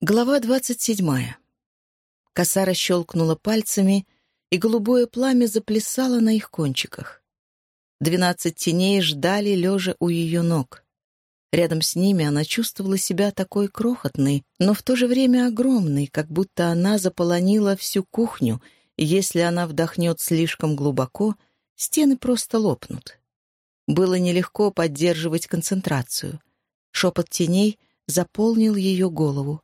Глава двадцать седьмая. Коса расщелкнула пальцами, и голубое пламя заплясало на их кончиках. Двенадцать теней ждали, лежа у ее ног. Рядом с ними она чувствовала себя такой крохотной, но в то же время огромной, как будто она заполонила всю кухню, и если она вдохнет слишком глубоко, стены просто лопнут. Было нелегко поддерживать концентрацию. Шепот теней заполнил ее голову.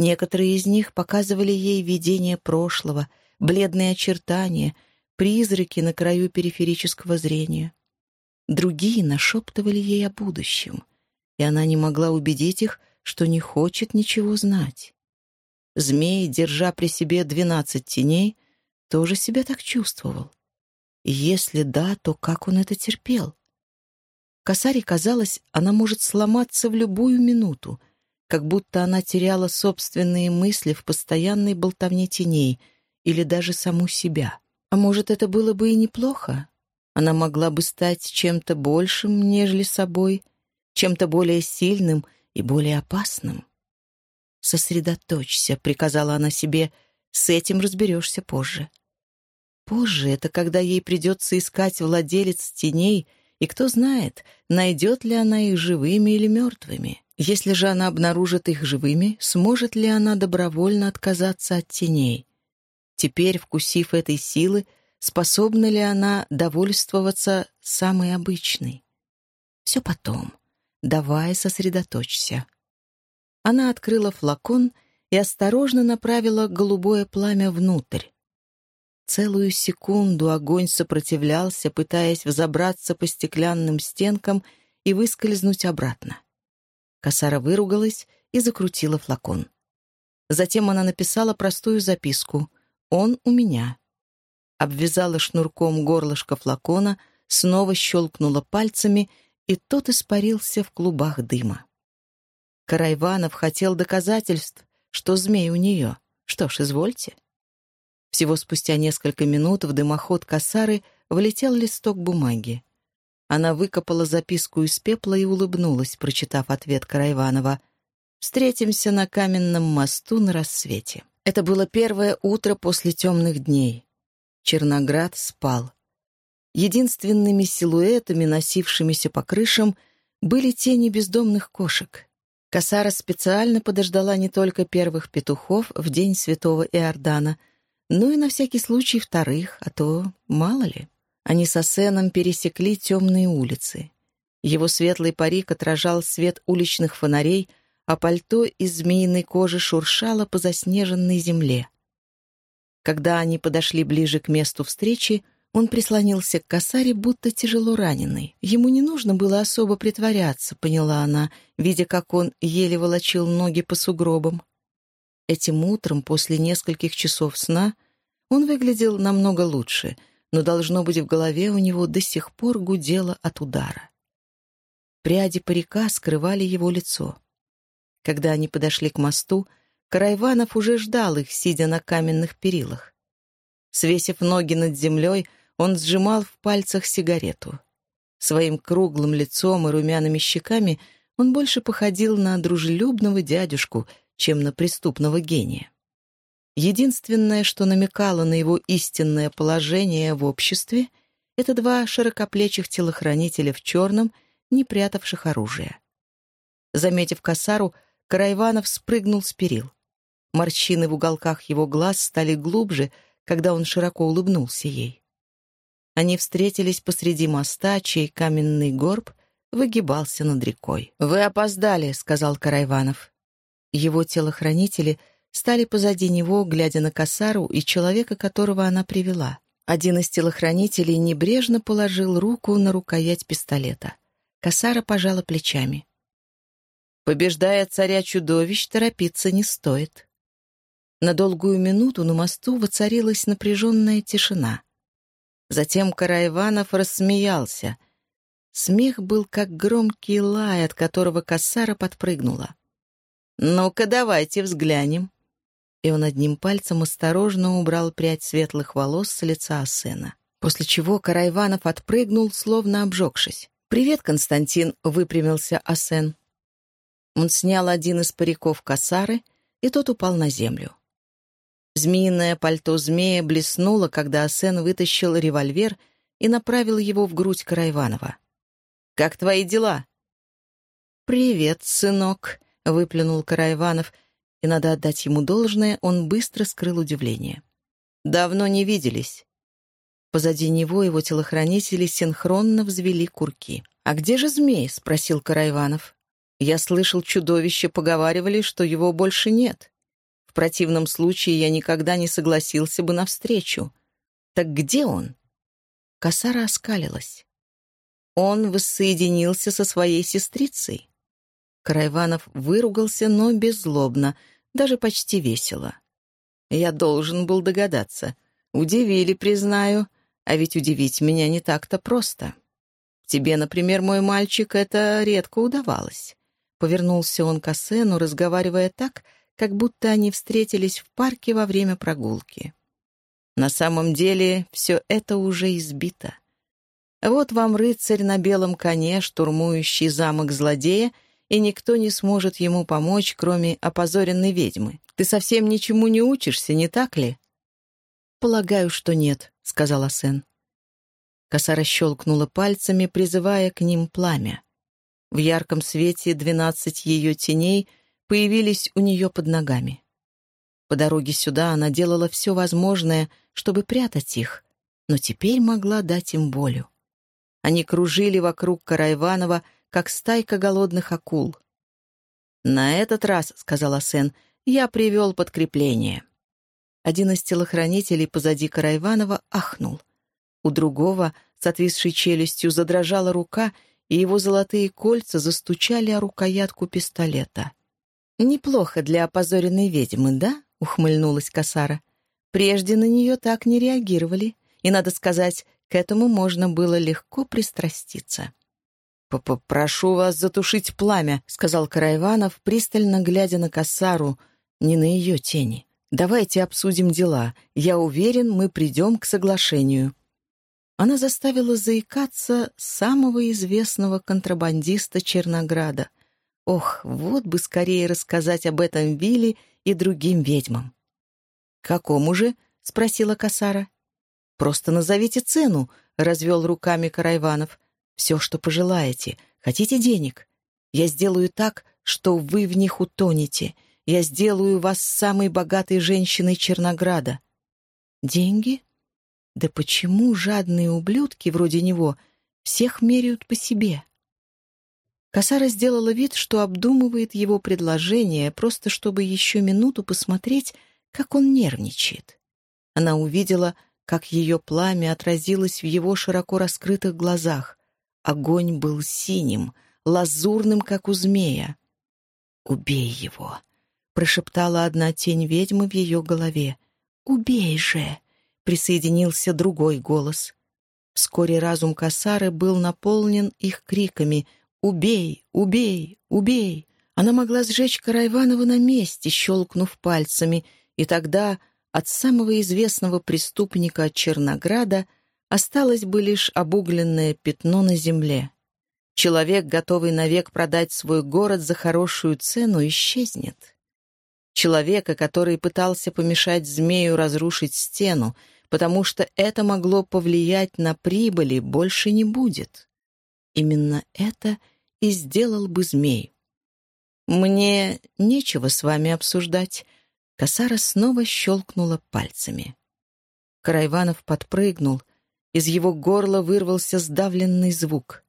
Некоторые из них показывали ей видение прошлого, бледные очертания, призраки на краю периферического зрения. Другие нашептывали ей о будущем, и она не могла убедить их, что не хочет ничего знать. Змей, держа при себе двенадцать теней, тоже себя так чувствовал. И если да, то как он это терпел? Косаре казалось, она может сломаться в любую минуту — как будто она теряла собственные мысли в постоянной болтовне теней или даже саму себя. А может, это было бы и неплохо? Она могла бы стать чем-то большим, нежели собой, чем-то более сильным и более опасным. «Сосредоточься», — приказала она себе, — «с этим разберешься позже». Позже — это когда ей придется искать владелец теней, и кто знает, найдет ли она их живыми или мертвыми. Если же она обнаружит их живыми, сможет ли она добровольно отказаться от теней? Теперь, вкусив этой силы, способна ли она довольствоваться самой обычной? Все потом. Давай сосредоточься. Она открыла флакон и осторожно направила голубое пламя внутрь. Целую секунду огонь сопротивлялся, пытаясь взобраться по стеклянным стенкам и выскользнуть обратно. Косара выругалась и закрутила флакон. Затем она написала простую записку «Он у меня». Обвязала шнурком горлышко флакона, снова щелкнула пальцами, и тот испарился в клубах дыма. Карайванов хотел доказательств, что змей у нее. Что ж, извольте. Всего спустя несколько минут в дымоход косары влетел листок бумаги. Она выкопала записку из пепла и улыбнулась, прочитав ответ Карайванова. «Встретимся на каменном мосту на рассвете». Это было первое утро после темных дней. Черноград спал. Единственными силуэтами, носившимися по крышам, были тени бездомных кошек. Касара специально подождала не только первых петухов в день святого Иордана, но и на всякий случай вторых, а то мало ли. Они с Асеном пересекли темные улицы. Его светлый парик отражал свет уличных фонарей, а пальто из змеиной кожи шуршало по заснеженной земле. Когда они подошли ближе к месту встречи, он прислонился к косаре, будто тяжело раненый. Ему не нужно было особо притворяться, поняла она, видя, как он еле волочил ноги по сугробам. Этим утром, после нескольких часов сна, он выглядел намного лучше — но, должно быть, в голове у него до сих пор гудело от удара. Пряди парика скрывали его лицо. Когда они подошли к мосту, Карайванов уже ждал их, сидя на каменных перилах. Свесив ноги над землей, он сжимал в пальцах сигарету. Своим круглым лицом и румяными щеками он больше походил на дружелюбного дядюшку, чем на преступного гения. Единственное, что намекало на его истинное положение в обществе, это два широкоплечих телохранителя в черном, не прятавших оружие. Заметив косару, Карайванов спрыгнул с перил. Морщины в уголках его глаз стали глубже, когда он широко улыбнулся ей. Они встретились посреди моста, чей каменный горб выгибался над рекой. «Вы опоздали», — сказал Карайванов. Его телохранители — стали позади него, глядя на косару и человека, которого она привела. Один из телохранителей небрежно положил руку на рукоять пистолета. Косара пожала плечами. Побеждая царя-чудовищ, торопиться не стоит. На долгую минуту на мосту воцарилась напряженная тишина. Затем Караиванов рассмеялся. Смех был как громкий лай, от которого косара подпрыгнула. «Ну-ка, давайте взглянем», и он одним пальцем осторожно убрал прядь светлых волос с лица Асена. После чего Карайванов отпрыгнул, словно обжегшись. «Привет, Константин!» — выпрямился Асен. Он снял один из париков косары, и тот упал на землю. Змеиное пальто змея блеснуло, когда Асен вытащил револьвер и направил его в грудь Карайванова. «Как твои дела?» «Привет, сынок», — выплюнул Карайванов, и, надо отдать ему должное, он быстро скрыл удивление. «Давно не виделись». Позади него его телохранители синхронно взвели курки. «А где же змей?» — спросил Карайванов. «Я слышал, чудовище поговаривали, что его больше нет. В противном случае я никогда не согласился бы навстречу. Так где он?» Косара оскалилась. Он воссоединился со своей сестрицей. Карайванов выругался, но беззлобно, даже почти весело. Я должен был догадаться. Удивили, признаю, а ведь удивить меня не так-то просто. Тебе, например, мой мальчик, это редко удавалось. Повернулся он к Асену, разговаривая так, как будто они встретились в парке во время прогулки. На самом деле все это уже избито. Вот вам рыцарь на белом коне, штурмующий замок злодея, и никто не сможет ему помочь, кроме опозоренной ведьмы. Ты совсем ничему не учишься, не так ли?» «Полагаю, что нет», — сказала Сен. Коса расщелкнула пальцами, призывая к ним пламя. В ярком свете двенадцать ее теней появились у нее под ногами. По дороге сюда она делала все возможное, чтобы прятать их, но теперь могла дать им волю. Они кружили вокруг Карайванова, как стайка голодных акул. «На этот раз», — сказала Сен, — «я привел подкрепление». Один из телохранителей позади Карайванова ахнул. У другого, с отвисшей челюстью, задрожала рука, и его золотые кольца застучали о рукоятку пистолета. «Неплохо для опозоренной ведьмы, да?» — ухмыльнулась Касара. «Прежде на нее так не реагировали, и, надо сказать, к этому можно было легко пристраститься». «Прошу вас затушить пламя», — сказал Карайванов, пристально глядя на Касару, не на ее тени. «Давайте обсудим дела. Я уверен, мы придем к соглашению». Она заставила заикаться самого известного контрабандиста Чернограда. Ох, вот бы скорее рассказать об этом Вилли и другим ведьмам. «Какому же?» — спросила Касара. «Просто назовите цену», — развел руками Карайванов. Все, что пожелаете. Хотите денег? Я сделаю так, что вы в них утонете. Я сделаю вас самой богатой женщиной Чернограда. Деньги? Да почему жадные ублюдки вроде него всех меряют по себе? Косара сделала вид, что обдумывает его предложение, просто чтобы еще минуту посмотреть, как он нервничает. Она увидела, как ее пламя отразилось в его широко раскрытых глазах. Огонь был синим, лазурным, как у змея. «Убей его!» — прошептала одна тень ведьмы в ее голове. «Убей же!» — присоединился другой голос. Вскоре разум Касары был наполнен их криками «Убей! Убей! Убей!» Она могла сжечь Карайванова на месте, щелкнув пальцами, и тогда от самого известного преступника Чернограда — осталось бы лишь обугленное пятно на земле. Человек, готовый навек продать свой город за хорошую цену, исчезнет. Человека, который пытался помешать змею разрушить стену, потому что это могло повлиять на прибыли, больше не будет. Именно это и сделал бы змей. «Мне нечего с вами обсуждать», — Косара снова щелкнула пальцами. Карайванов подпрыгнул, из его горла вырвался сдавленный звук.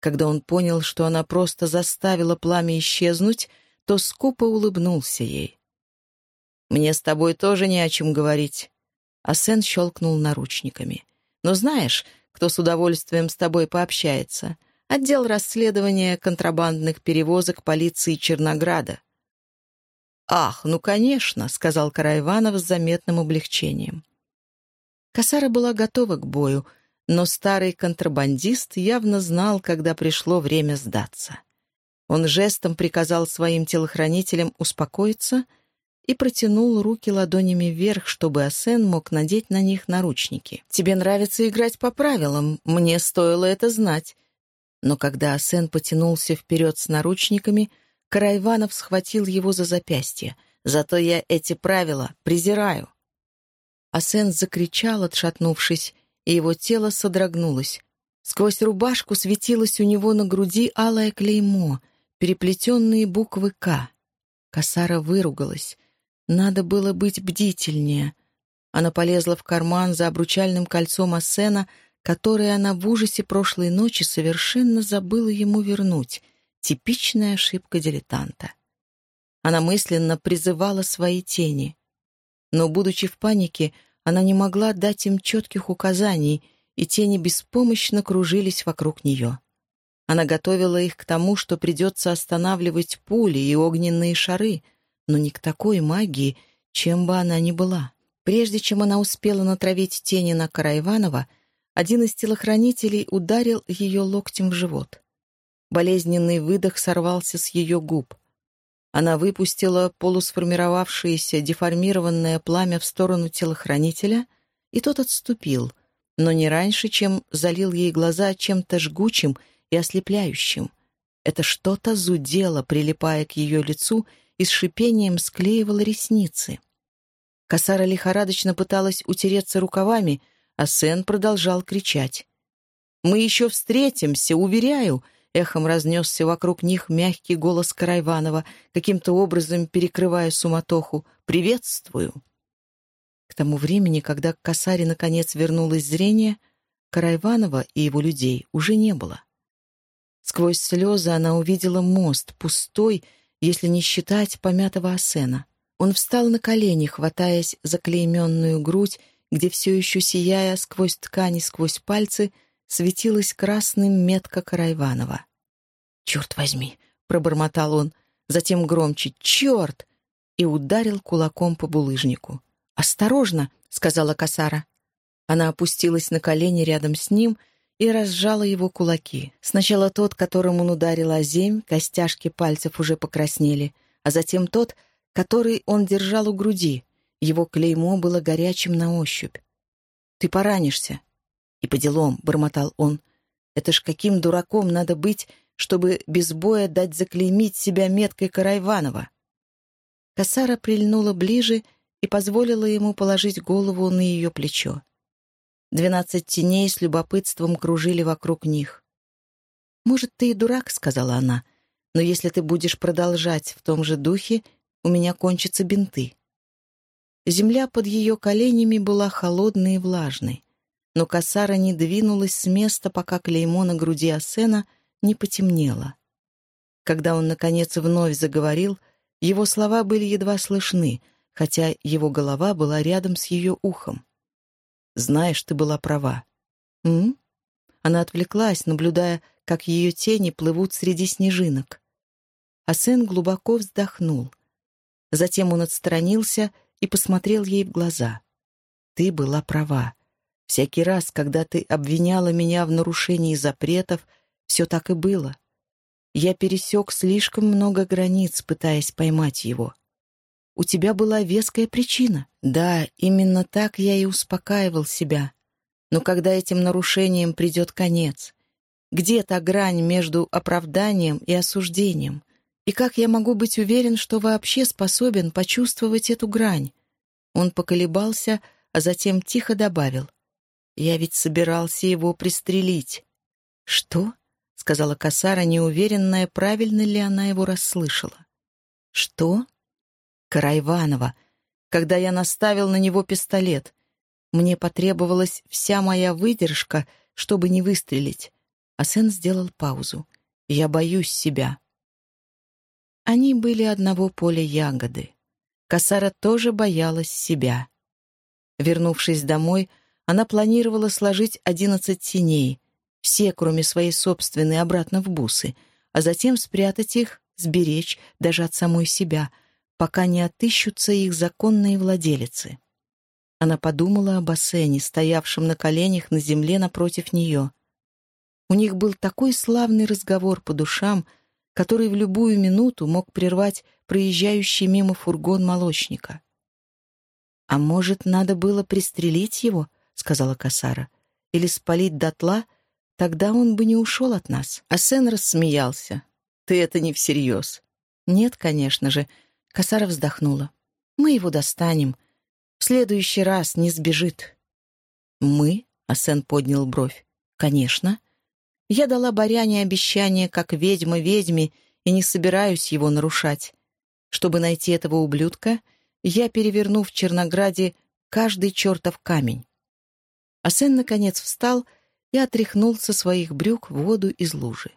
Когда он понял, что она просто заставила пламя исчезнуть, то скупо улыбнулся ей. «Мне с тобой тоже не о чем говорить». Асен щелкнул наручниками. «Но знаешь, кто с удовольствием с тобой пообщается? Отдел расследования контрабандных перевозок полиции Чернограда». «Ах, ну, конечно», — сказал Карайванов с заметным облегчением. Касара была готова к бою, но старый контрабандист явно знал, когда пришло время сдаться. Он жестом приказал своим телохранителям успокоиться и протянул руки ладонями вверх, чтобы Асен мог надеть на них наручники. «Тебе нравится играть по правилам, мне стоило это знать». Но когда Асен потянулся вперед с наручниками, Карайванов схватил его за запястье, Зато я эти правила презираю». Асен закричал, отшатнувшись, и его тело содрогнулось. Сквозь рубашку светилось у него на груди алое клеймо, переплетенные буквы «К». Косара выругалась. Надо было быть бдительнее. Она полезла в карман за обручальным кольцом Ассена, которое она в ужасе прошлой ночи совершенно забыла ему вернуть. Типичная ошибка дилетанта. Она мысленно призывала свои тени. Но, будучи в панике, она не могла дать им четких указаний, и тени беспомощно кружились вокруг нее. Она готовила их к тому, что придется останавливать пули и огненные шары, но не к такой магии, чем бы она ни была. Прежде чем она успела натравить тени на Караиванова, один из телохранителей ударил ее локтем в живот. Болезненный выдох сорвался с ее губ. Она выпустила полусформировавшееся деформированное пламя в сторону телохранителя, и тот отступил, но не раньше, чем залил ей глаза чем-то жгучим и ослепляющим. Это что-то зудело, прилипая к ее лицу, и с шипением склеивало ресницы. Косара лихорадочно пыталась утереться рукавами, а Сен продолжал кричать. «Мы еще встретимся, уверяю!» Эхом разнесся вокруг них мягкий голос Карайванова, каким-то образом перекрывая суматоху. «Приветствую!» К тому времени, когда к Косаре наконец вернулось зрение, Карайванова и его людей уже не было. Сквозь слезы она увидела мост, пустой, если не считать помятого осена. Он встал на колени, хватаясь за клейменную грудь, где все еще сияя сквозь ткани, сквозь пальцы — светилась красным метка Карайванова. «Черт возьми!» — пробормотал он, затем громче «Черт!» и ударил кулаком по булыжнику. «Осторожно!» — сказала Касара. Она опустилась на колени рядом с ним и разжала его кулаки. Сначала тот, которым он ударил о земь, костяшки пальцев уже покраснели, а затем тот, который он держал у груди. Его клеймо было горячим на ощупь. «Ты поранишься», и по делам, — бормотал он. Это ж каким дураком надо быть, чтобы без боя дать заклеймить себя меткой Карайванова. Косара прильнула ближе и позволила ему положить голову на ее плечо. Двенадцать теней с любопытством кружили вокруг них. «Может, ты и дурак», — сказала она, — «но если ты будешь продолжать в том же духе, у меня кончатся бинты». Земля под ее коленями была холодной и влажной но косара не двинулась с места, пока клеймо на груди Асена не потемнело. Когда он, наконец, вновь заговорил, его слова были едва слышны, хотя его голова была рядом с ее ухом. «Знаешь, ты была права». «М?», Она отвлеклась, наблюдая, как ее тени плывут среди снежинок. Асен глубоко вздохнул. Затем он отстранился и посмотрел ей в глаза. «Ты была права. Всякий раз, когда ты обвиняла меня в нарушении запретов, все так и было. Я пересек слишком много границ, пытаясь поймать его. У тебя была веская причина. Да, именно так я и успокаивал себя. Но когда этим нарушением придет конец? Где та грань между оправданием и осуждением? И как я могу быть уверен, что вообще способен почувствовать эту грань? Он поколебался, а затем тихо добавил. Я ведь собирался его пристрелить. Что? — сказала Касара, неуверенная, правильно ли она его расслышала. Что? Карайванова, когда я наставил на него пистолет. Мне потребовалась вся моя выдержка, чтобы не выстрелить. А сын сделал паузу. Я боюсь себя. Они были одного поля ягоды. Касара тоже боялась себя. Вернувшись домой, она планировала сложить одиннадцать теней, все, кроме своей собственной, обратно в бусы, а затем спрятать их, сберечь даже от самой себя, пока не отыщутся их законные владелицы. Она подумала о бассейне, стоявшем на коленях на земле напротив нее. У них был такой славный разговор по душам, который в любую минуту мог прервать проезжающий мимо фургон молочника. А может, надо было пристрелить его —— сказала Касара. «Или спалить дотла, тогда он бы не ушел от нас». А Сен рассмеялся. «Ты это не всерьез». «Нет, конечно же». Касара вздохнула. Мы его достанем. В следующий раз не сбежит». «Мы?» — Асен поднял бровь. «Конечно. Я дала Баряне обещание, как ведьма ведьме, и не собираюсь его нарушать. Чтобы найти этого ублюдка, я переверну в Чернограде каждый чертов камень». Асен, наконец, встал и отряхнул со своих брюк воду из лужи.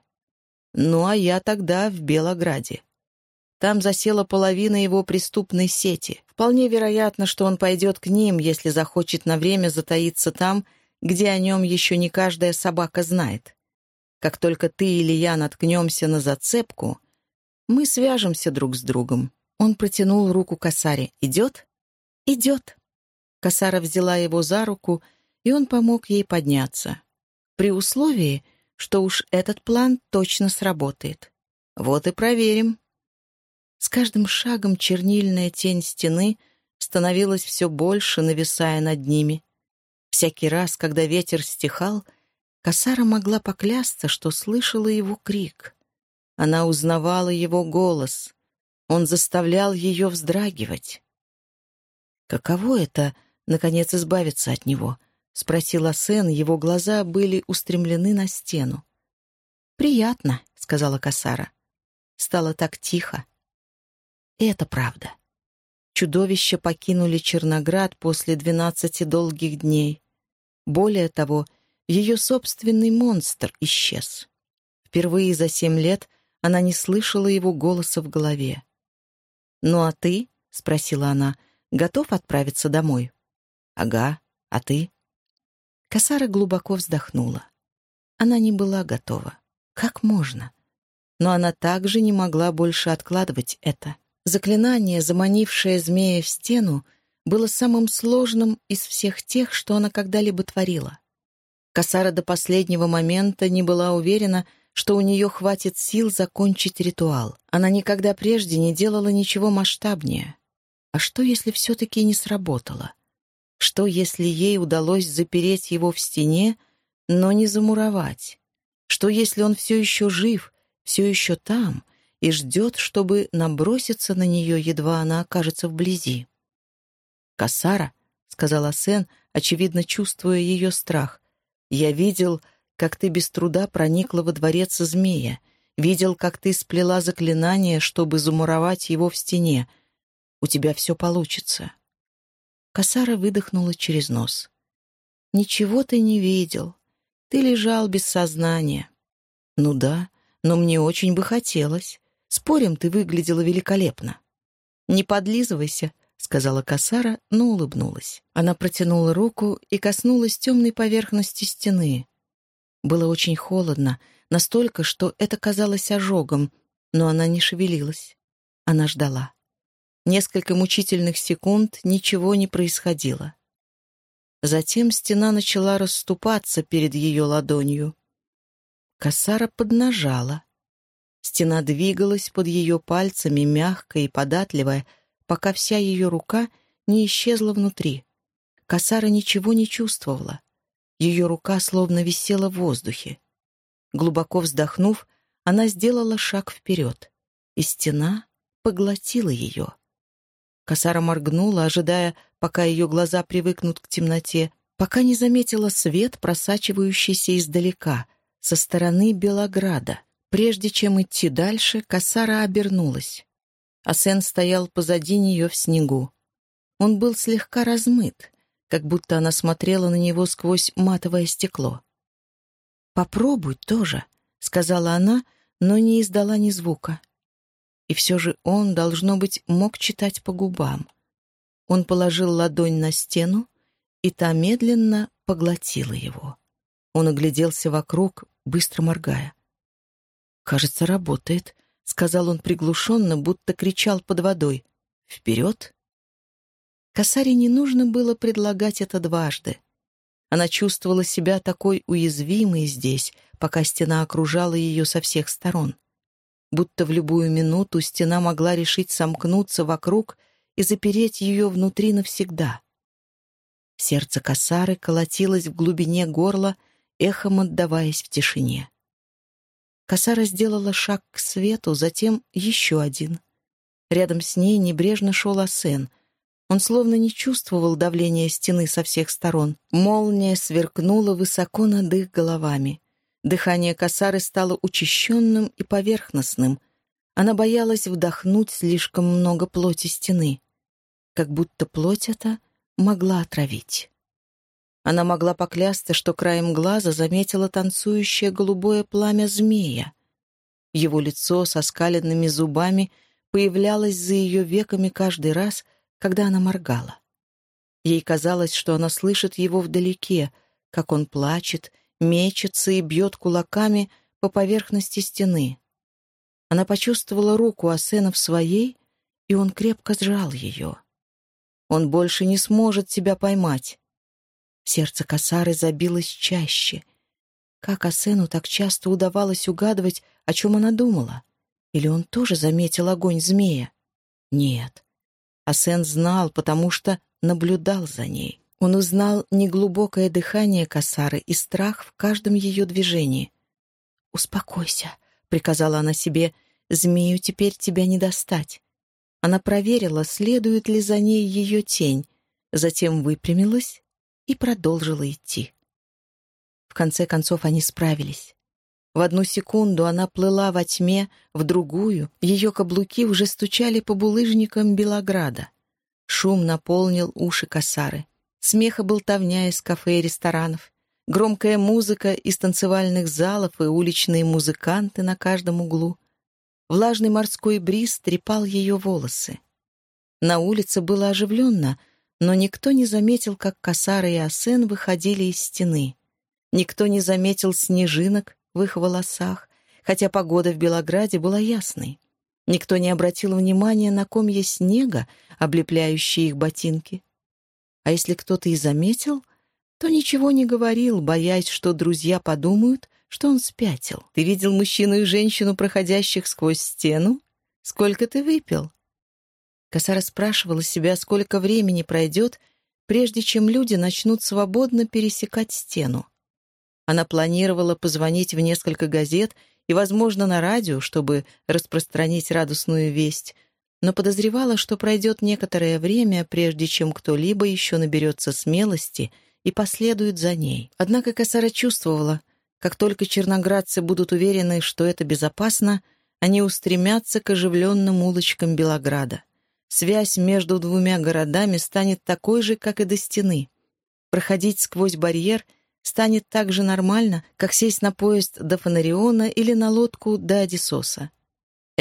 «Ну, а я тогда в Белограде». Там засела половина его преступной сети. Вполне вероятно, что он пойдет к ним, если захочет на время затаиться там, где о нем еще не каждая собака знает. Как только ты или я наткнемся на зацепку, мы свяжемся друг с другом. Он протянул руку Касаре. «Идет?» «Идет». Касара взяла его за руку, и он помог ей подняться. При условии, что уж этот план точно сработает. Вот и проверим. С каждым шагом чернильная тень стены становилась все больше, нависая над ними. Всякий раз, когда ветер стихал, Касара могла поклясться, что слышала его крик. Она узнавала его голос. Он заставлял ее вздрагивать. «Каково это, наконец, избавиться от него?» — спросил Асен, его глаза были устремлены на стену. «Приятно», — сказала Касара. Стало так тихо. Это правда. Чудовища покинули Черноград после двенадцати долгих дней. Более того, ее собственный монстр исчез. Впервые за семь лет она не слышала его голоса в голове. «Ну а ты?» — спросила она. «Готов отправиться домой?» «Ага. А ты?» Косара глубоко вздохнула. Она не была готова. Как можно? Но она также не могла больше откладывать это. Заклинание, заманившее змея в стену, было самым сложным из всех тех, что она когда-либо творила. Касара до последнего момента не была уверена, что у нее хватит сил закончить ритуал. Она никогда прежде не делала ничего масштабнее. А что, если все-таки не сработало? Что, если ей удалось запереть его в стене, но не замуровать? Что, если он все еще жив, все еще там, и ждет, чтобы наброситься на нее, едва она окажется вблизи. «Касара», — сказала Сен, очевидно чувствуя ее страх, — «я видел, как ты без труда проникла во дворец змея, видел, как ты сплела заклинание, чтобы замуровать его в стене. У тебя все получится». Касара выдохнула через нос. «Ничего ты не видел. Ты лежал без сознания». «Ну да, но мне очень бы хотелось. Спорим, ты выглядела великолепно». «Не подлизывайся», — сказала Касара, но улыбнулась. Она протянула руку и коснулась темной поверхности стены. Было очень холодно, настолько, что это казалось ожогом, но она не шевелилась. Она ждала. Несколько мучительных секунд ничего не происходило. Затем стена начала расступаться перед ее ладонью. Касара поднажала. Стена двигалась под ее пальцами, мягкая и податливая, пока вся ее рука не исчезла внутри. Касара ничего не чувствовала. Ее рука словно висела в воздухе. Глубоко вздохнув, она сделала шаг вперед, и стена поглотила ее. Косара моргнула, ожидая, пока ее глаза привыкнут к темноте, пока не заметила свет, просачивающийся издалека, со стороны Белограда — Прежде чем идти дальше, Касара обернулась. Асен стоял позади нее в снегу. Он был слегка размыт, как будто она смотрела на него сквозь матовое стекло. «Попробуй тоже», — сказала она, но не издала ни звука. И все же он, должно быть, мог читать по губам. Он положил ладонь на стену, и та медленно поглотила его. Он огляделся вокруг, быстро моргая. «Кажется, работает», — сказал он приглушенно, будто кричал под водой. «Вперед!» Косаре не нужно было предлагать это дважды. Она чувствовала себя такой уязвимой здесь, пока стена окружала ее со всех сторон. Будто в любую минуту стена могла решить сомкнуться вокруг и запереть ее внутри навсегда. Сердце косары колотилось в глубине горла, эхом отдаваясь в тишине. Косара сделала шаг к свету, затем еще один. Рядом с ней небрежно шел Асен. Он словно не чувствовал давления стены со всех сторон. Молния сверкнула высоко над их головами. Дыхание косары стало учащенным и поверхностным. Она боялась вдохнуть слишком много плоти стены. Как будто плоть эта могла отравить. Она могла поклясться, что краем глаза заметила танцующее голубое пламя змея. Его лицо со скаленными зубами появлялось за ее веками каждый раз, когда она моргала. Ей казалось, что она слышит его вдалеке, как он плачет, мечется и бьет кулаками по поверхности стены. Она почувствовала руку Асена в своей, и он крепко сжал ее. Он больше не сможет себя поймать. Сердце Касары забилось чаще. Как Асену так часто удавалось угадывать, о чем она думала? Или он тоже заметил огонь змея? Нет, Асен знал, потому что наблюдал за ней. Он узнал неглубокое дыхание Касары и страх в каждом ее движении. «Успокойся», — приказала она себе, — «змею теперь тебя не достать». Она проверила, следует ли за ней ее тень, затем выпрямилась и продолжила идти. В конце концов они справились. В одну секунду она плыла во тьме, в другую ее каблуки уже стучали по булыжникам Белограда. Шум наполнил уши косары. Смех и болтовня из кафе и ресторанов, громкая музыка из танцевальных залов и уличные музыканты на каждом углу. Влажный морской бриз трепал ее волосы. На улице было оживленно, но никто не заметил, как Касара и Асен выходили из стены. Никто не заметил снежинок, в их волосах, хотя погода в Белограде была ясной. Никто не обратил внимания на комья снега, облепляющие их ботинки. А если кто-то и заметил, то ничего не говорил, боясь, что друзья подумают, что он спятил. Ты видел мужчину и женщину, проходящих сквозь стену? Сколько ты выпил? Косара спрашивала себя, сколько времени пройдет, прежде чем люди начнут свободно пересекать стену. Она планировала позвонить в несколько газет и, возможно, на радио, чтобы распространить радостную весть, но подозревала, что пройдет некоторое время, прежде чем кто-либо еще наберется смелости и последует за ней. Однако Косара чувствовала, как только черноградцы будут уверены, что это безопасно, они устремятся к оживленным улочкам Белограда. Связь между двумя городами станет такой же, как и до стены. Проходить сквозь барьер — станет так же нормально, как сесть на поезд до Фонариона или на лодку до Одиссоса.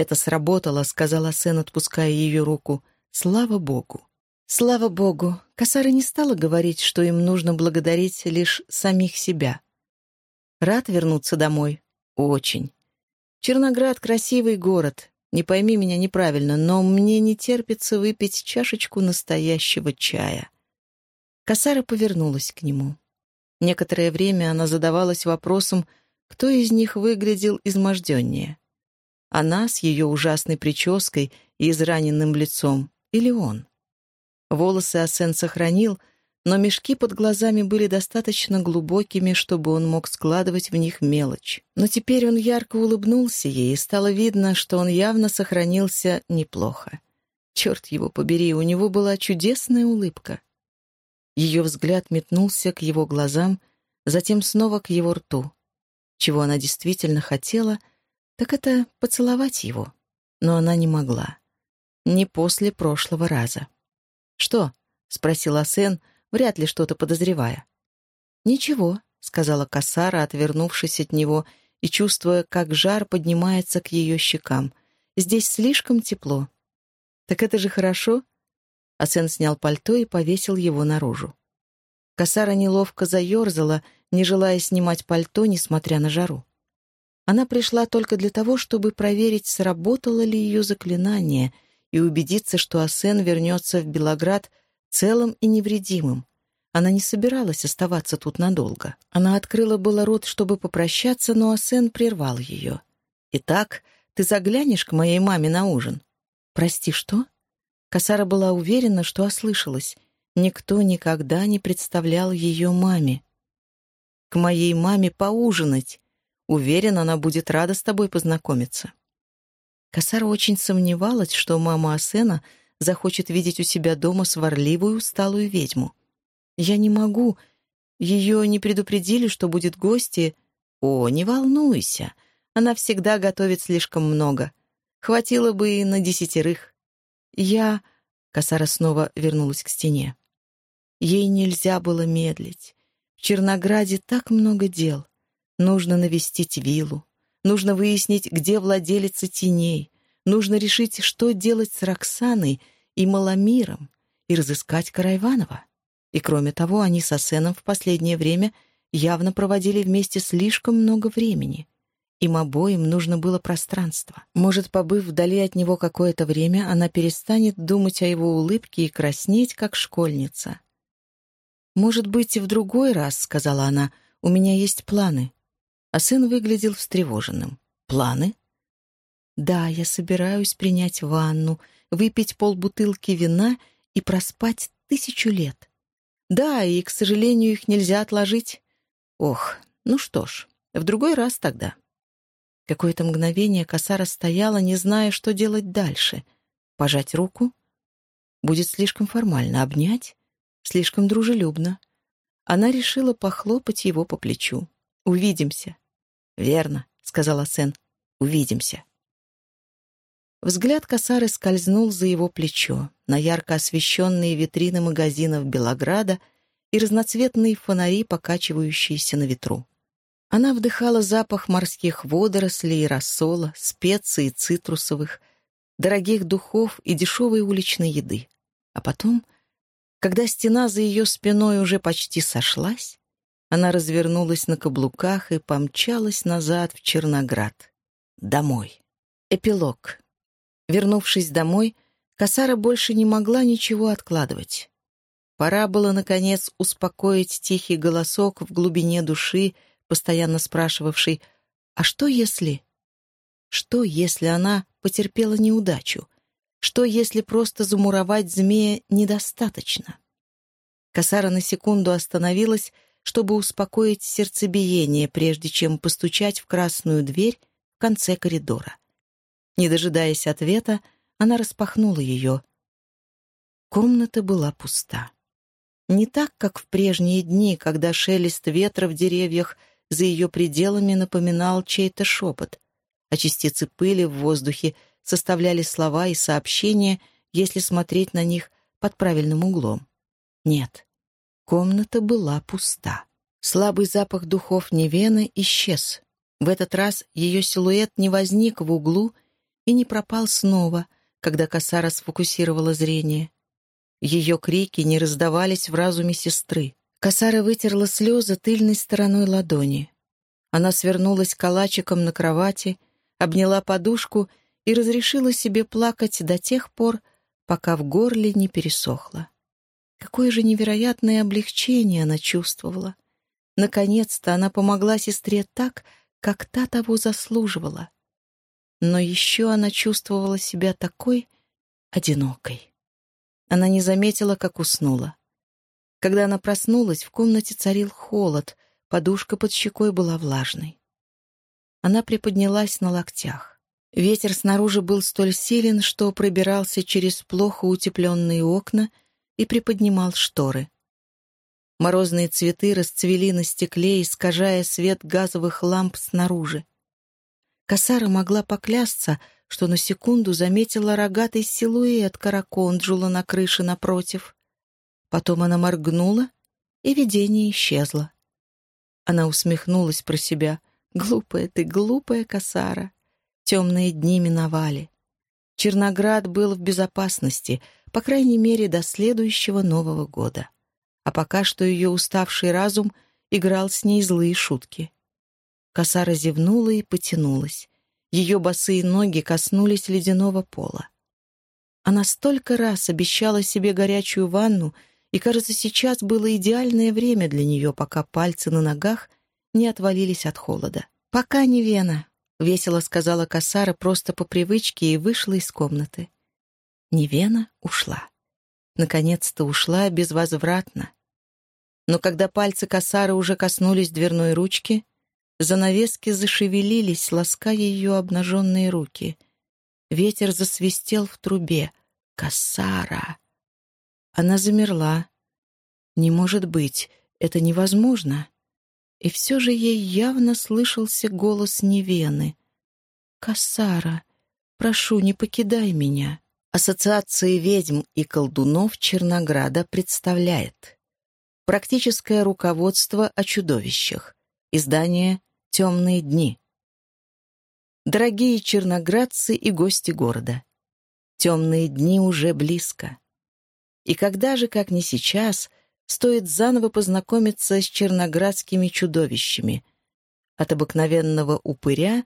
«Это сработало», — сказала Сен, отпуская ее руку. «Слава Богу». Слава Богу, Касара не стала говорить, что им нужно благодарить лишь самих себя. Рад вернуться домой? Очень. Черноград — красивый город. Не пойми меня неправильно, но мне не терпится выпить чашечку настоящего чая. Касара повернулась к нему. Некоторое время она задавалась вопросом, кто из них выглядел изможденнее. Она с ее ужасной прической и израненным лицом, или он? Волосы Асен сохранил, но мешки под глазами были достаточно глубокими, чтобы он мог складывать в них мелочь. Но теперь он ярко улыбнулся ей, и стало видно, что он явно сохранился неплохо. Черт его побери, у него была чудесная улыбка. Ее взгляд метнулся к его глазам, затем снова к его рту. Чего она действительно хотела, так это поцеловать его. Но она не могла. Не после прошлого раза. «Что?» — спросила Сен, вряд ли что-то подозревая. «Ничего», — сказала Касара, отвернувшись от него и чувствуя, как жар поднимается к ее щекам. «Здесь слишком тепло». «Так это же хорошо», Асен снял пальто и повесил его наружу. Косара неловко заерзала, не желая снимать пальто, несмотря на жару. Она пришла только для того, чтобы проверить, сработало ли ее заклинание, и убедиться, что Асен вернется в Белоград целым и невредимым. Она не собиралась оставаться тут надолго. Она открыла было рот, чтобы попрощаться, но Асен прервал ее. «Итак, ты заглянешь к моей маме на ужин?» «Прости, что?» Касара была уверена, что ослышалась. Никто никогда не представлял ее маме. «К моей маме поужинать. Уверен, она будет рада с тобой познакомиться». Касара очень сомневалась, что мама Асена захочет видеть у себя дома сварливую, усталую ведьму. Я не могу. Ее не предупредили, что будет гости. О, не волнуйся. Она всегда готовит слишком много. Хватило бы и на десятерых. Я... Косара снова вернулась к стене. Ей нельзя было медлить. В Чернограде так много дел. Нужно навестить виллу. Нужно выяснить, где владелица теней. Нужно решить, что делать с Роксаной и Маломиром, и разыскать Карайванова. И кроме того, они с Асеном в последнее время явно проводили вместе слишком много времени. Им обоим нужно было пространство. Может, побыв вдали от него какое-то время, она перестанет думать о его улыбке и краснеть, как школьница. «Может быть, и в другой раз», — сказала она, — «у меня есть планы». А сын выглядел встревоженным. «Планы?» «Да, я собираюсь принять ванну, выпить полбутылки вина и проспать тысячу лет. Да, и, к сожалению, их нельзя отложить. Ох, ну что ж, в другой раз тогда». Какое-то мгновение Касара стояла, не зная, что делать дальше. Пожать руку? Будет слишком формально. Обнять? Слишком дружелюбно. Она решила похлопать его по плечу. «Увидимся». «Верно», — сказала Сен. «Увидимся». Взгляд Касары скользнул за его плечо, на ярко освещенные витрины магазинов Белограда и разноцветные фонари, покачивающиеся на ветру. Она вдыхала запах морских водорослей и рассола, специй цитрусовых, дорогих духов и дешевой уличной еды. А потом, когда стена за ее спиной уже почти сошлась, она развернулась на каблуках и помчалась назад в Черноград. Домой. Эпилог. Вернувшись домой, Касара больше не могла ничего откладывать. Пора было, наконец, успокоить тихий голосок в глубине души, постоянно спрашивавший «А что если?» Что, если она потерпела неудачу? Что, если просто замуровать змея недостаточно? Косара на секунду остановилась, чтобы успокоить сердцебиение, прежде чем постучать в красную дверь в конце коридора. Не дожидаясь ответа, она распахнула ее. Комната была пуста. Не так, как в прежние дни, когда шелест ветра в деревьях — за ее пределами напоминал чей-то шепот, а частицы пыли в воздухе составляли слова и сообщения, если смотреть на них под правильным углом. Нет, комната была пуста. Слабый запах духов Невены исчез. В этот раз ее силуэт не возник в углу и не пропал снова, когда Касара сфокусировала зрение. Ее крики не раздавались в разуме сестры. Косара вытерла слезы тыльной стороной ладони. Она свернулась калачиком на кровати, обняла подушку и разрешила себе плакать до тех пор, пока в горле не пересохло. Какое же невероятное облегчение она чувствовала. Наконец-то она помогла сестре так, как та того заслуживала. Но еще она чувствовала себя такой одинокой. Она не заметила, как уснула. Когда она проснулась, в комнате царил холод, подушка под щекой была влажной. Она приподнялась на локтях. Ветер снаружи был столь силен, что пробирался через плохо утепленные окна и приподнимал шторы. Морозные цветы расцвели на стекле, искажая свет газовых ламп снаружи. Косара могла поклясться, что на секунду заметила рогатый силуэт караконджула на крыше напротив. Потом она моргнула, и видение исчезло. Она усмехнулась про себя. «Глупая ты, глупая косара!» Темные дни миновали. Черноград был в безопасности, по крайней мере, до следующего Нового года. А пока что ее уставший разум играл с ней злые шутки. Косара зевнула и потянулась. Ее босые ноги коснулись ледяного пола. Она столько раз обещала себе горячую ванну — и, кажется, сейчас было идеальное время для нее, пока пальцы на ногах не отвалились от холода. «Пока не Вена», — весело сказала Касара просто по привычке и вышла из комнаты. Невена ушла. Наконец-то ушла безвозвратно. Но когда пальцы Касары уже коснулись дверной ручки, занавески зашевелились, лаская ее обнаженные руки. Ветер засвистел в трубе. Кассара. Она замерла. Не может быть, это невозможно. И все же ей явно слышался голос Невены. «Кассара, прошу, не покидай меня». Ассоциация ведьм и колдунов Чернограда представляет Практическое руководство о чудовищах. Издание «Темные дни». Дорогие черноградцы и гости города, темные дни уже близко. И когда же, как не сейчас, стоит заново познакомиться с черноградскими чудовищами, от обыкновенного упыря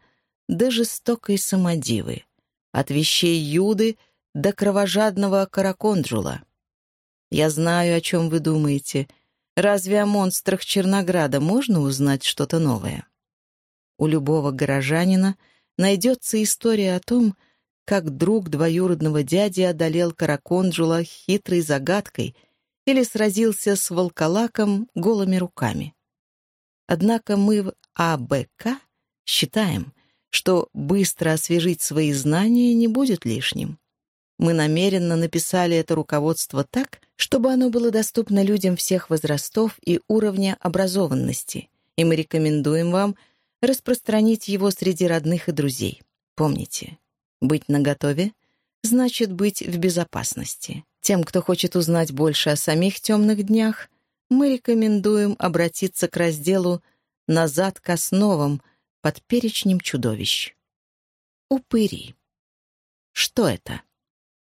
до жестокой самодивы, от вещей Юды до кровожадного караконджула. Я знаю, о чем вы думаете. Разве о монстрах Чернограда можно узнать что-то новое? У любого горожанина найдется история о том, как друг двоюродного дяди одолел Караконджула хитрой загадкой или сразился с волколаком голыми руками. Однако мы в АБК считаем, что быстро освежить свои знания не будет лишним. Мы намеренно написали это руководство так, чтобы оно было доступно людям всех возрастов и уровня образованности, и мы рекомендуем вам распространить его среди родных и друзей. Помните, быть наготове значит быть в безопасности. Тем, кто хочет узнать больше о самих темных днях, мы рекомендуем обратиться к разделу «Назад к основам» под перечнем чудовищ. Упыри. Что это?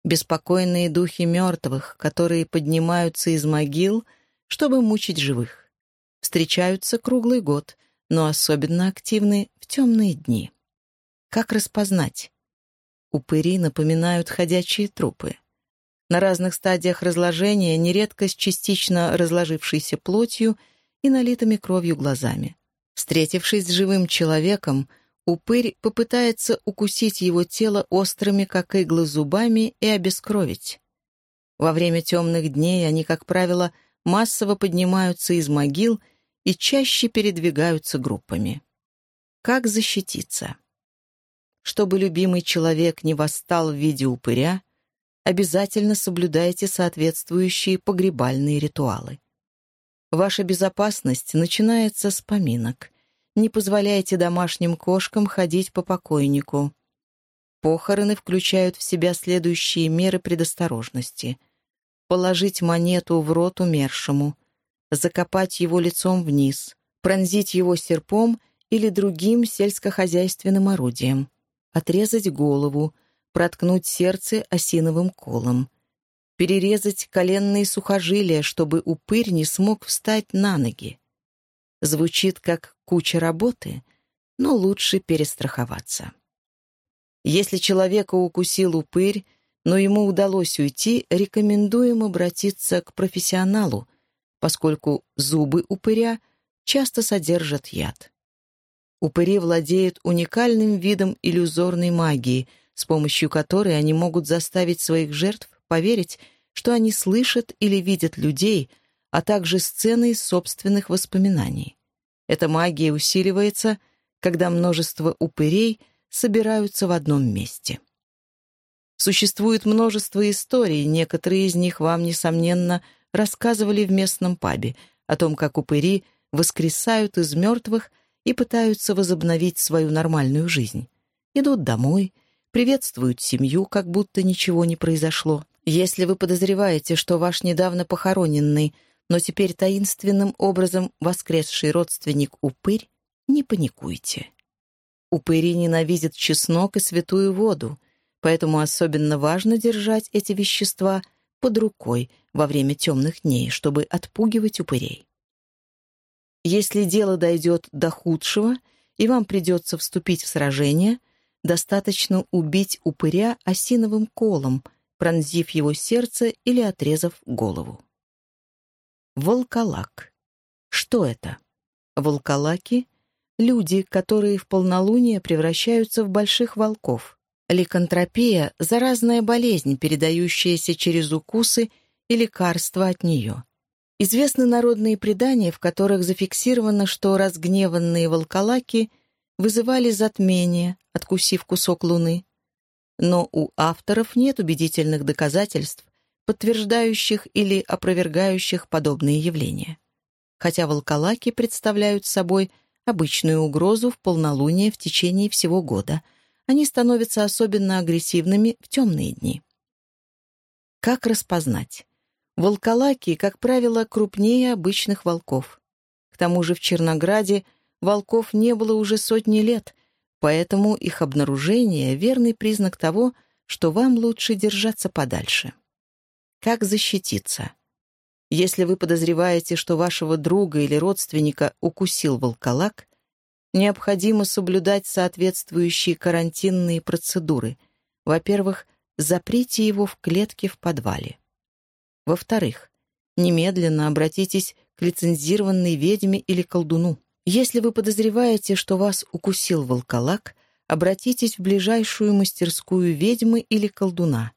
Беспокойные духи мертвых, которые поднимаются из могил, чтобы мучить живых. Встречаются круглый год, но особенно активны в темные дни. Как распознать? Упыри напоминают ходячие трупы. На разных стадиях разложения, нередко с частично разложившейся плотью и налитыми кровью глазами. Встретившись с живым человеком, упырь попытается укусить его тело острыми, как иглы, зубами и обескровить. Во время темных дней они, как правило, массово поднимаются из могил и чаще передвигаются группами. Как защититься? Чтобы любимый человек не восстал в виде упыря, обязательно соблюдайте соответствующие погребальные ритуалы. Ваша безопасность начинается с поминок. Не позволяйте домашним кошкам ходить по покойнику. Похороны включают в себя следующие меры предосторожности. Положить монету в рот умершему, закопать его лицом вниз, пронзить его серпом или другим сельскохозяйственным орудием отрезать голову, проткнуть сердце осиновым колом, перерезать коленные сухожилия, чтобы упырь не смог встать на ноги. Звучит как куча работы, но лучше перестраховаться. Если человека укусил упырь, но ему удалось уйти, рекомендуем обратиться к профессионалу, поскольку зубы упыря часто содержат яд. Упыри владеют уникальным видом иллюзорной магии, с помощью которой они могут заставить своих жертв поверить, что они слышат или видят людей, а также сцены из собственных воспоминаний. Эта магия усиливается, когда множество упырей собираются в одном месте. Существует множество историй, некоторые из них вам, несомненно, рассказывали в местном пабе о том, как упыри воскресают из мертвых – и пытаются возобновить свою нормальную жизнь. Идут домой, приветствуют семью, как будто ничего не произошло. Если вы подозреваете, что ваш недавно похороненный, но теперь таинственным образом воскресший родственник упырь, не паникуйте. Упыри ненавидят чеснок и святую воду, поэтому особенно важно держать эти вещества под рукой во время темных дней, чтобы отпугивать упырей. Если дело дойдет до худшего, и вам придется вступить в сражение, достаточно убить упыря осиновым колом, пронзив его сердце или отрезав голову. Волколак. Что это? Волколаки — люди, которые в полнолуние превращаются в больших волков. Ликантропия — заразная болезнь, передающаяся через укусы и лекарства от нее. Известны народные предания, в которых зафиксировано, что разгневанные волколаки вызывали затмение, откусив кусок луны. но у авторов нет убедительных доказательств, подтверждающих или опровергающих подобные явления. Хотя волколаки представляют собой обычную угрозу в полнолуние в течение всего года, они становятся особенно агрессивными в темные дни. Как распознать? Волколаки, как правило, крупнее обычных волков. К тому же в Чернограде волков не было уже сотни лет, поэтому их обнаружение — верный признак того, что вам лучше держаться подальше. Как защититься? Если вы подозреваете, что вашего друга или родственника укусил волколак, необходимо соблюдать соответствующие карантинные процедуры. Во-первых, заприте его в клетке в подвале. Во-вторых, немедленно обратитесь к лицензированной ведьме или колдуну. Если вы подозреваете, что вас укусил волколак, обратитесь в ближайшую мастерскую ведьмы или колдуна.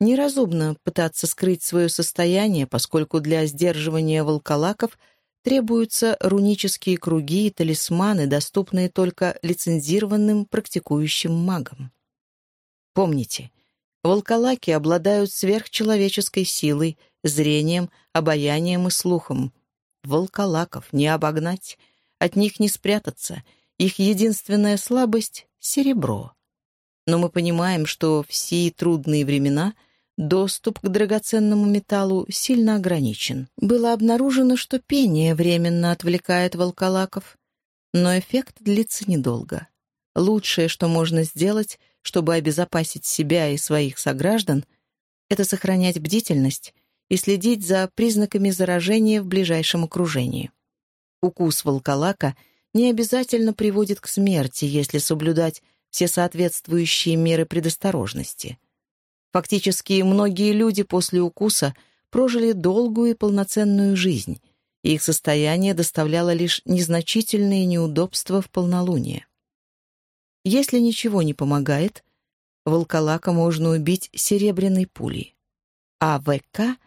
Неразумно пытаться скрыть свое состояние, поскольку для сдерживания волколаков требуются рунические круги и талисманы, доступные только лицензированным практикующим магам. Помните, Волколаки обладают сверхчеловеческой силой, зрением, обаянием и слухом. Волколаков не обогнать, от них не спрятаться. Их единственная слабость — серебро. Но мы понимаем, что в сии трудные времена доступ к драгоценному металлу сильно ограничен. Было обнаружено, что пение временно отвлекает волколаков, но эффект длится недолго. Лучшее, что можно сделать, чтобы обезопасить себя и своих сограждан, это сохранять бдительность и следить за признаками заражения в ближайшем окружении. Укус волколака не обязательно приводит к смерти, если соблюдать все соответствующие меры предосторожности. Фактически, многие люди после укуса прожили долгую и полноценную жизнь, и их состояние доставляло лишь незначительные неудобства в полнолуние. Если ничего не помогает, волколака можно убить серебряной пулей. А ВК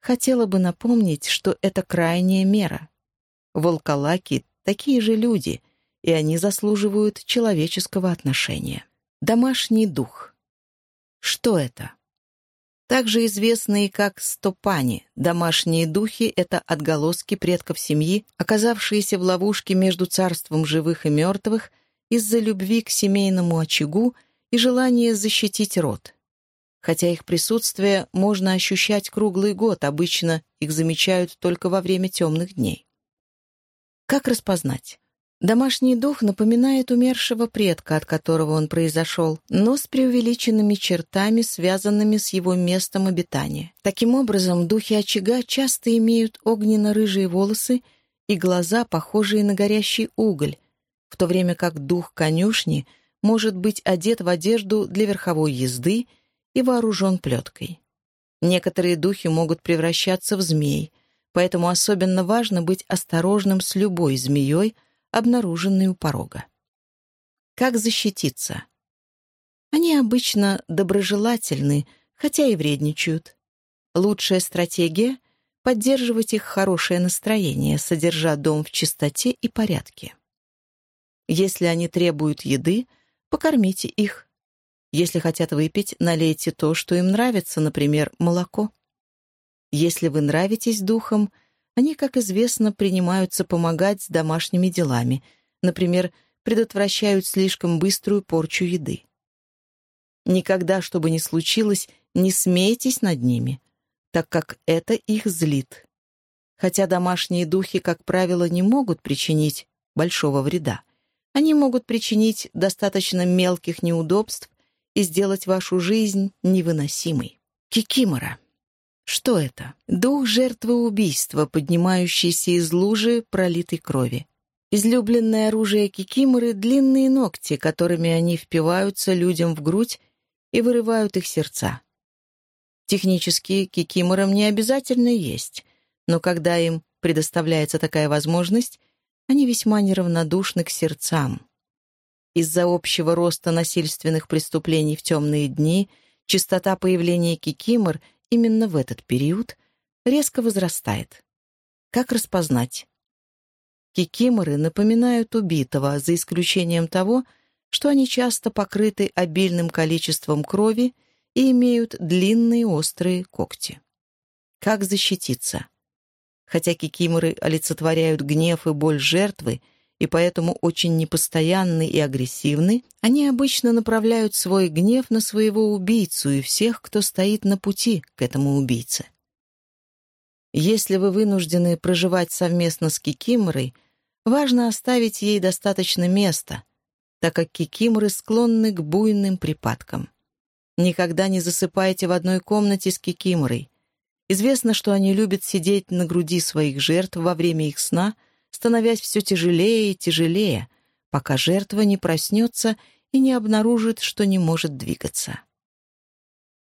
хотела бы напомнить, что это крайняя мера. Волколаки — такие же люди, и они заслуживают человеческого отношения. Домашний дух. Что это? Также известные как стопани, домашние духи — это отголоски предков семьи, оказавшиеся в ловушке между царством живых и мертвых из-за любви к семейному очагу и желания защитить род. Хотя их присутствие можно ощущать круглый год, обычно их замечают только во время темных дней. Как распознать? Домашний дух напоминает умершего предка, от которого он произошел, но с преувеличенными чертами, связанными с его местом обитания. Таким образом, духи очага часто имеют огненно-рыжие волосы и глаза, похожие на горящий уголь, в то время как дух конюшни может быть одет в одежду для верховой езды и вооружен плеткой. Некоторые духи могут превращаться в змей, поэтому особенно важно быть осторожным с любой змеей, обнаруженной у порога. Как защититься? Они обычно доброжелательны, хотя и вредничают. Лучшая стратегия — поддерживать их хорошее настроение, содержа дом в чистоте и порядке. Если они требуют еды, покормите их. Если хотят выпить, налейте то, что им нравится, например, молоко. Если вы нравитесь духом, они, как известно, принимаются помогать с домашними делами, например, предотвращают слишком быструю порчу еды. Никогда, что бы ни случилось, не смейтесь над ними, так как это их злит. Хотя домашние духи, как правило, не могут причинить большого вреда. Они могут причинить достаточно мелких неудобств и сделать вашу жизнь невыносимой. Кикимора. Что это? Дух жертвы убийства, поднимающийся из лужи пролитой крови. Излюбленное оружие кикиморы — длинные ногти, которыми они впиваются людям в грудь и вырывают их сердца. Технически кикиморам не обязательно есть, но когда им предоставляется такая возможность, они весьма неравнодушны к сердцам. Из-за общего роста насильственных преступлений в темные дни частота появления кикимор именно в этот период резко возрастает. Как распознать? Кикиморы напоминают убитого, за исключением того, что они часто покрыты обильным количеством крови и имеют длинные острые когти. Как защититься? Хотя кикиморы олицетворяют гнев и боль жертвы, и поэтому очень непостоянны и агрессивны, они обычно направляют свой гнев на своего убийцу и всех, кто стоит на пути к этому убийце. Если вы вынуждены проживать совместно с кикиморой, важно оставить ей достаточно места, так как кикиморы склонны к буйным припадкам. Никогда не засыпайте в одной комнате с кикиморой. Известно, что они любят сидеть на груди своих жертв во время их сна, становясь все тяжелее и тяжелее, пока жертва не проснется и не обнаружит, что не может двигаться.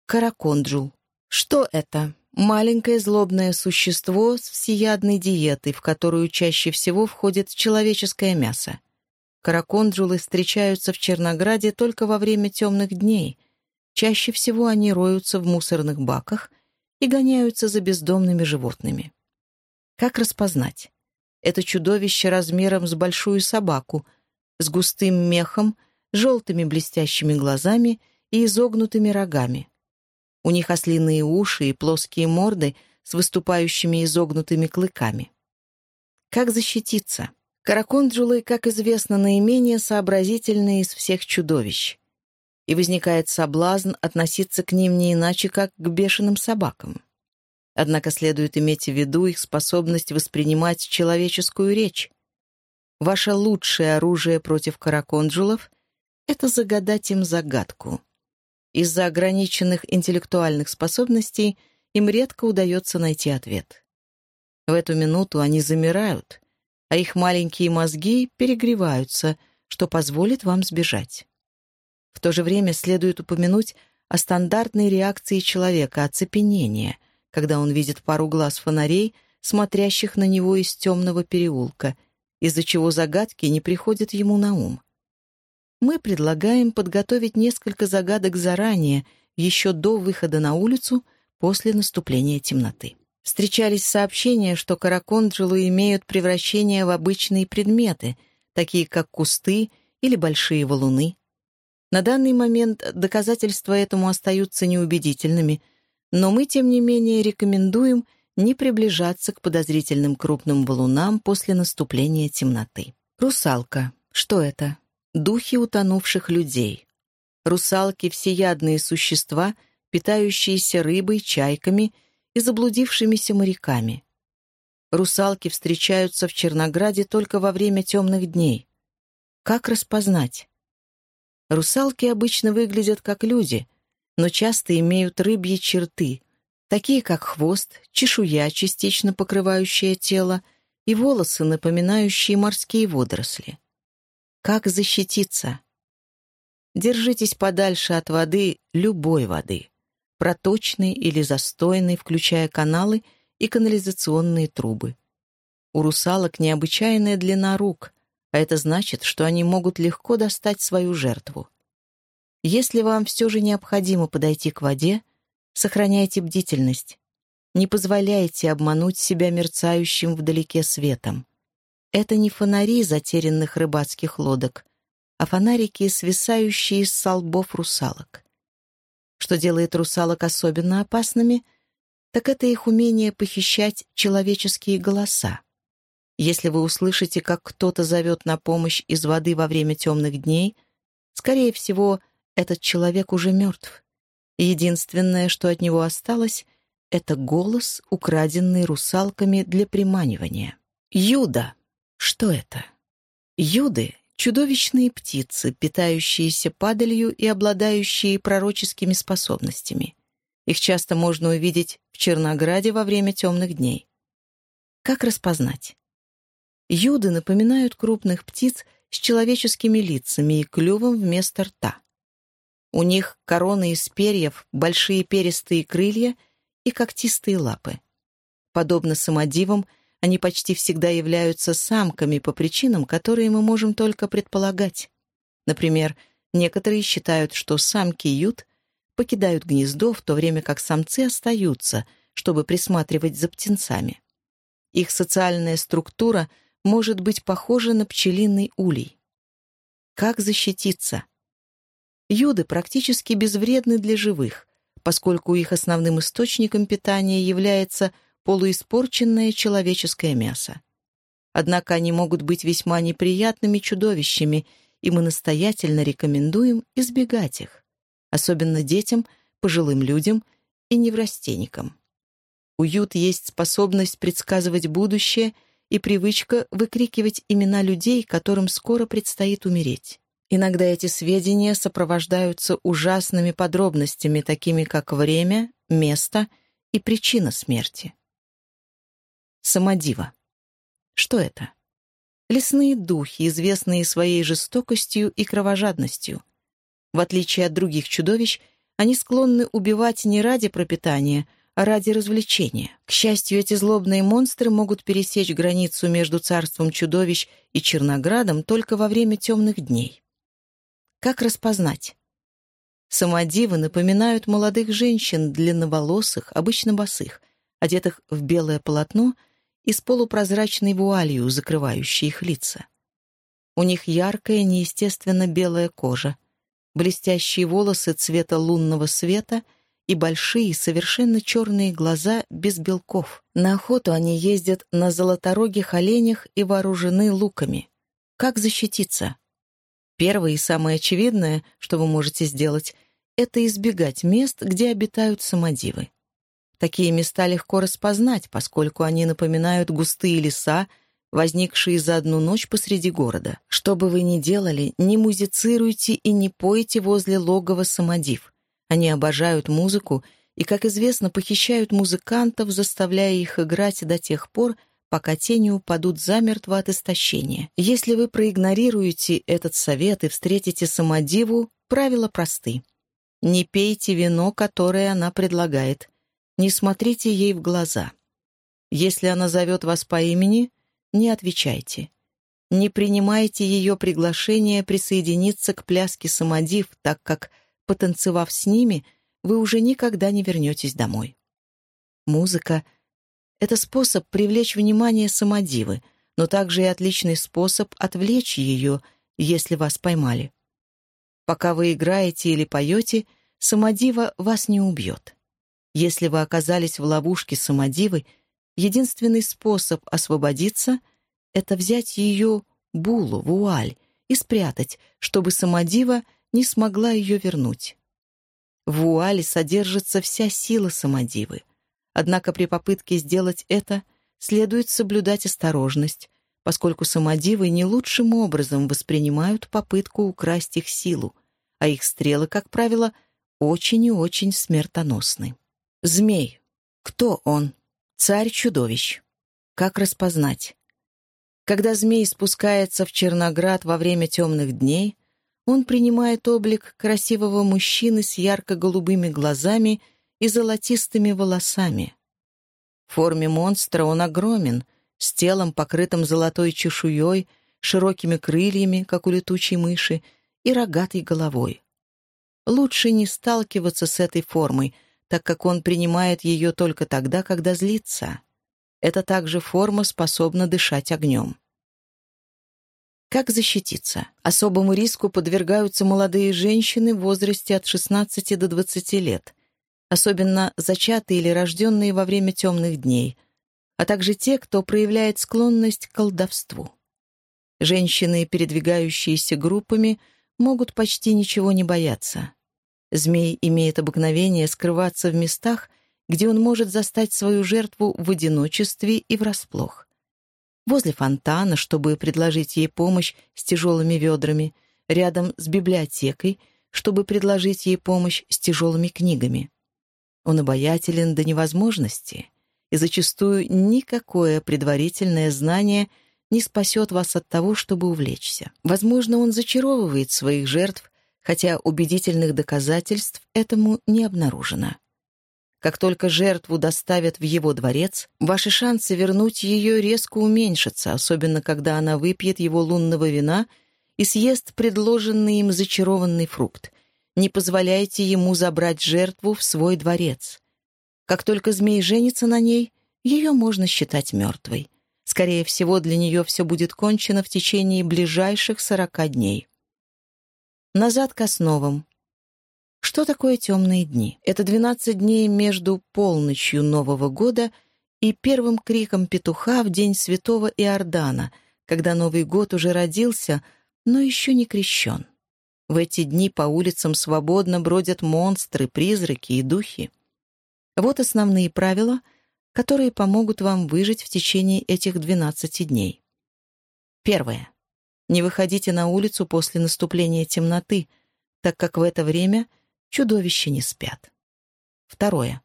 Караконджул. Что это? Маленькое злобное существо с всеядной диетой, в которую чаще всего входит человеческое мясо. Караконджулы встречаются в Чернограде только во время темных дней. Чаще всего они роются в мусорных баках и гоняются за бездомными животными. Как распознать? Это чудовище размером с большую собаку, с густым мехом, желтыми блестящими глазами и изогнутыми рогами. У них ослиные уши и плоские морды с выступающими изогнутыми клыками. Как защититься? Караконджулы, как известно, наименее сообразительные из всех чудовищ и возникает соблазн относиться к ним не иначе, как к бешеным собакам. Однако следует иметь в виду их способность воспринимать человеческую речь. Ваше лучшее оружие против караконджулов — это загадать им загадку. Из-за ограниченных интеллектуальных способностей им редко удается найти ответ. В эту минуту они замирают, а их маленькие мозги перегреваются, что позволит вам сбежать. В то же время следует упомянуть о стандартной реакции человека, оцепенения, когда он видит пару глаз фонарей, смотрящих на него из темного переулка, из-за чего загадки не приходят ему на ум. Мы предлагаем подготовить несколько загадок заранее, еще до выхода на улицу, после наступления темноты. Встречались сообщения, что караконджелы имеют превращение в обычные предметы, такие как кусты или большие валуны. На данный момент доказательства этому остаются неубедительными, но мы, тем не менее, рекомендуем не приближаться к подозрительным крупным валунам после наступления темноты. Русалка. Что это? Духи утонувших людей. Русалки — всеядные существа, питающиеся рыбой, чайками и заблудившимися моряками. Русалки встречаются в Чернограде только во время темных дней. Как распознать? Русалки обычно выглядят как люди, но часто имеют рыбьи черты, такие как хвост, чешуя, частично покрывающая тело, и волосы, напоминающие морские водоросли. Как защититься? Держитесь подальше от воды, любой воды, проточной или застойной, включая каналы и канализационные трубы. У русалок необычайная длина рук, а это значит, что они могут легко достать свою жертву. Если вам все же необходимо подойти к воде, сохраняйте бдительность. Не позволяйте обмануть себя мерцающим вдалеке светом. Это не фонари затерянных рыбацких лодок, а фонарики, свисающие с солбов русалок. Что делает русалок особенно опасными, так это их умение похищать человеческие голоса. Если вы услышите, как кто-то зовет на помощь из воды во время темных дней, скорее всего, этот человек уже мертв. Единственное, что от него осталось, это голос, украденный русалками для приманивания. Юда. Что это? Юды — чудовищные птицы, питающиеся падалью и обладающие пророческими способностями. Их часто можно увидеть в Чернограде во время темных дней. Как распознать? Юды напоминают крупных птиц с человеческими лицами и клювом вместо рта. У них короны из перьев, большие перистые крылья и когтистые лапы. Подобно самодивам, они почти всегда являются самками по причинам, которые мы можем только предполагать. Например, некоторые считают, что самки ют покидают гнездо, в то время как самцы остаются, чтобы присматривать за птенцами. Их социальная структура может быть похожа на пчелиный улей. Как защититься? Юды практически безвредны для живых, поскольку их основным источником питания является полуиспорченное человеческое мясо. Однако они могут быть весьма неприятными чудовищами, и мы настоятельно рекомендуем избегать их, особенно детям, пожилым людям и неврастенникам. Уют есть способность предсказывать будущее и привычка выкрикивать имена людей, которым скоро предстоит умереть. Иногда эти сведения сопровождаются ужасными подробностями, такими как время, место и причина смерти. Самодива. Что это? Лесные духи, известные своей жестокостью и кровожадностью. В отличие от других чудовищ, они склонны убивать не ради пропитания, а ради развлечения. К счастью, эти злобные монстры могут пересечь границу между царством чудовищ и Черноградом только во время темных дней. Как распознать? Самодивы напоминают молодых женщин, длинноволосых, обычно босых, одетых в белое полотно и с полупрозрачной вуалью, закрывающей их лица. У них яркая, неестественно белая кожа, блестящие волосы цвета лунного света и большие, совершенно черные глаза без белков. На охоту они ездят на золоторогих оленях и вооружены луками. Как защититься? Первое и самое очевидное, что вы можете сделать, это избегать мест, где обитают самодивы. Такие места легко распознать, поскольку они напоминают густые леса, возникшие за одну ночь посреди города. Что бы вы ни делали, не музицируйте и не пойте возле логова самодив. Они обожают музыку и, как известно, похищают музыкантов, заставляя их играть до тех пор, пока тени упадут замертво от истощения. Если вы проигнорируете этот совет и встретите самодиву, правила просты. Не пейте вино, которое она предлагает. Не смотрите ей в глаза. Если она зовет вас по имени, не отвечайте. Не принимайте ее приглашение присоединиться к пляске самодив, так как, потанцевав с ними, вы уже никогда не вернетесь домой. Музыка — это способ привлечь внимание самодивы, но также и отличный способ отвлечь ее, если вас поймали. Пока вы играете или поете, самодива вас не убьет. Если вы оказались в ловушке самодивы, единственный способ освободиться — это взять ее булу, вуаль, и спрятать, чтобы самодива не смогла ее вернуть. В вуале содержится вся сила самодивы. Однако при попытке сделать это следует соблюдать осторожность, поскольку самодивы не лучшим образом воспринимают попытку украсть их силу, а их стрелы, как правило, очень и очень смертоносны. Змей. Кто он? Царь чудовищ. Как распознать? Когда змей спускается в Черноград во время темных дней, он принимает облик красивого мужчины с ярко-голубыми глазами и золотистыми волосами. В форме монстра он огромен, с телом, покрытым золотой чешуей, широкими крыльями, как у летучей мыши, и рогатой головой. Лучше не сталкиваться с этой формой, так как он принимает ее только тогда, когда злится. Эта также форма способна дышать огнем. Как защититься? Особому риску подвергаются молодые женщины в возрасте от 16 до 20 лет особенно зачатые или рожденные во время темных дней, а также те, кто проявляет склонность к колдовству. Женщины, передвигающиеся группами, могут почти ничего не бояться. Змей имеет обыкновение скрываться в местах, где он может застать свою жертву в одиночестве и врасплох. Возле фонтана, чтобы предложить ей помощь с тяжелыми ведрами, рядом с библиотекой, чтобы предложить ей помощь с тяжелыми книгами. Он обаятелен до невозможности, и зачастую никакое предварительное знание не спасет вас от того, чтобы увлечься. Возможно, он зачаровывает своих жертв, хотя убедительных доказательств этому не обнаружено. Как только жертву доставят в его дворец, ваши шансы вернуть ее резко уменьшатся, особенно когда она выпьет его лунного вина и съест предложенный им зачарованный фрукт, не позволяйте ему забрать жертву в свой дворец. Как только змей женится на ней, ее можно считать мертвой. Скорее всего, для нее все будет кончено в течение ближайших сорока дней. Назад к основам. Что такое темные дни? Это 12 дней между полночью Нового года и первым криком петуха в день святого Иордана, когда Новый год уже родился, но еще не крещен. В эти дни по улицам свободно бродят монстры, призраки и духи. Вот основные правила, которые помогут вам выжить в течение этих 12 дней. Первое. Не выходите на улицу после наступления темноты, так как в это время чудовища не спят. Второе.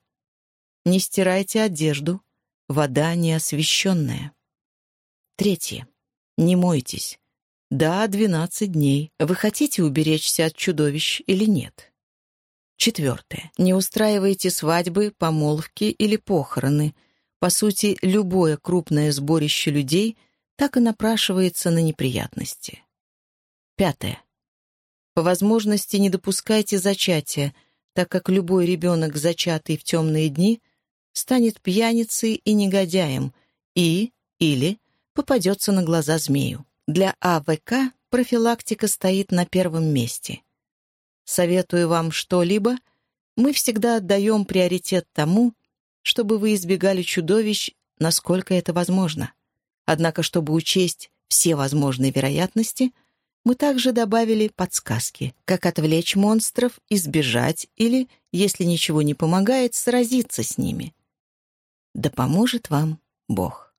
Не стирайте одежду, вода не освещенная. Третье. Не мойтесь. Да, 12 дней. Вы хотите уберечься от чудовищ или нет? Четвертое. Не устраивайте свадьбы, помолвки или похороны. По сути, любое крупное сборище людей — так и напрашивается на неприятности. Пятое. По возможности не допускайте зачатия, так как любой ребенок, зачатый в темные дни, станет пьяницей и негодяем и или попадется на глаза змею. Для АВК профилактика стоит на первом месте. Советую вам что-либо, мы всегда отдаем приоритет тому, чтобы вы избегали чудовищ, насколько это возможно. Однако, чтобы учесть все возможные вероятности, мы также добавили подсказки, как отвлечь монстров, избежать или, если ничего не помогает, сразиться с ними. Да поможет вам Бог.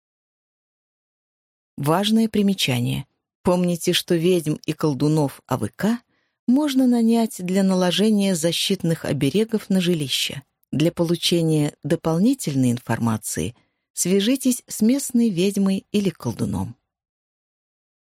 Важное примечание. Помните, что ведьм и колдунов АВК можно нанять для наложения защитных оберегов на жилище. Для получения дополнительной информации свяжитесь с местной ведьмой или колдуном.